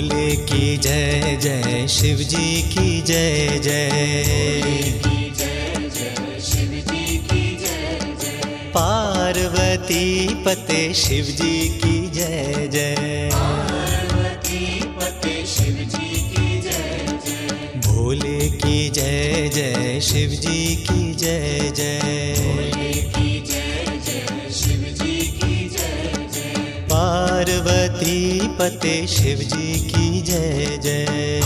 की जय जय शिव जी की जय जय। पार्वती पते शिव जी की जय जय। भोले की जय जय शिव जी की जय जय। पते शिव जी की जय जय।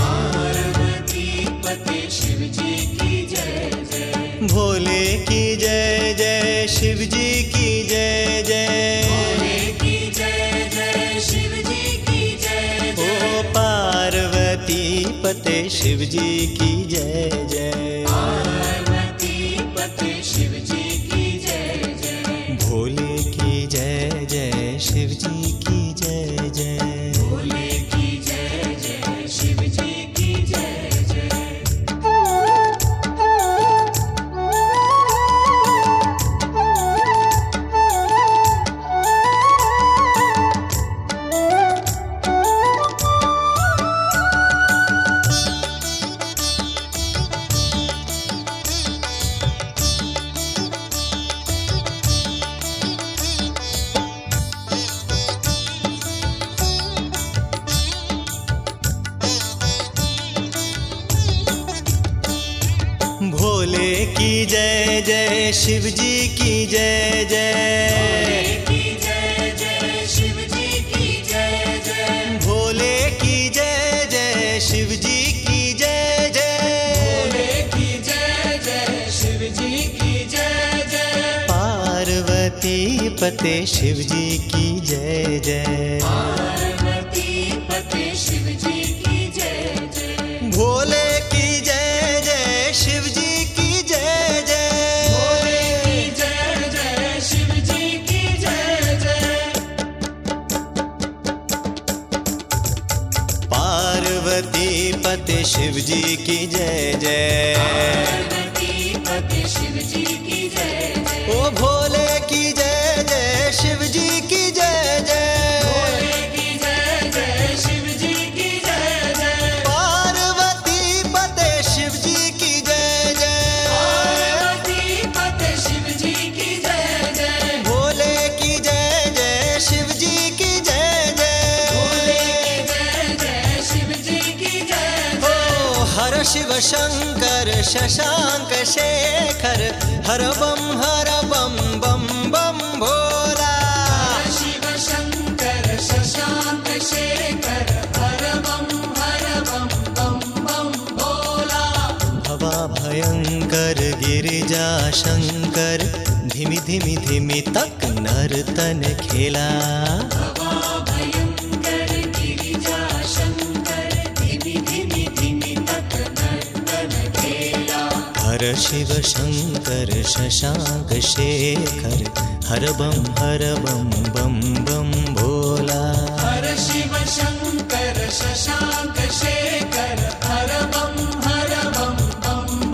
भोले की जय जय शिव जी की जय जय। ओ पार्वती पते शिव जी की जय जय। की जय जय शिव जी की जय जय भोले की जय जय शिव जी की जय जय पार्वती पते शिव जी की जय जय। पार्वती पति शिव जी की जय जय। ओ भोले हर शिव शङ्कर शशाङ्क शेखर हर बं हर बं बं बं भोला शिव शङ्कर शशाङ्क शेखर हर बं हर बं बं बं भोला। भवा भयङ्कर गिरिजा शङ्कर धिमि धिमि धिमि तक नर्तनखला हर शिव शङ्कर शशाङ्क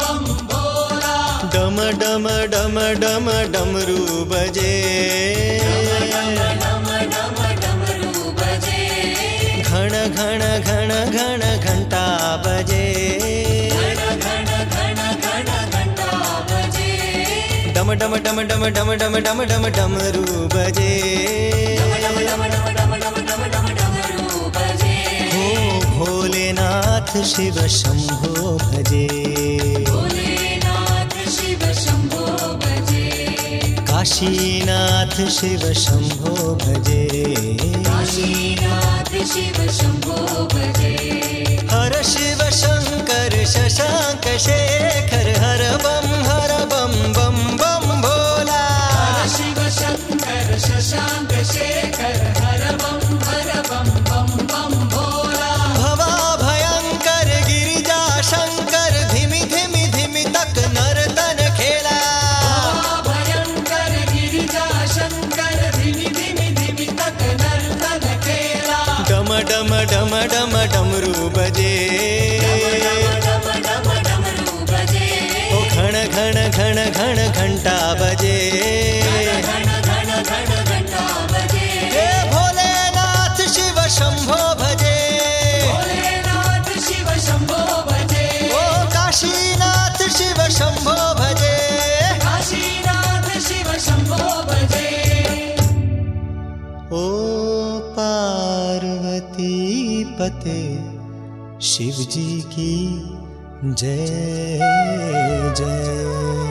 बं भोला डम डम डम डम डमडमरु बजे। घन घन घन घन घण्टा बजे। डम डम डम डम डम डम डम डम डमरू बजे। हो भोलेनाथ शिव शंभो भजे। काशीनाथ शिव शंभो भजे। काशीनाथ शिव शंभो भजे हर शिव शंकर शशांक शेखर மட மட மட पते शिव जी की जय जय।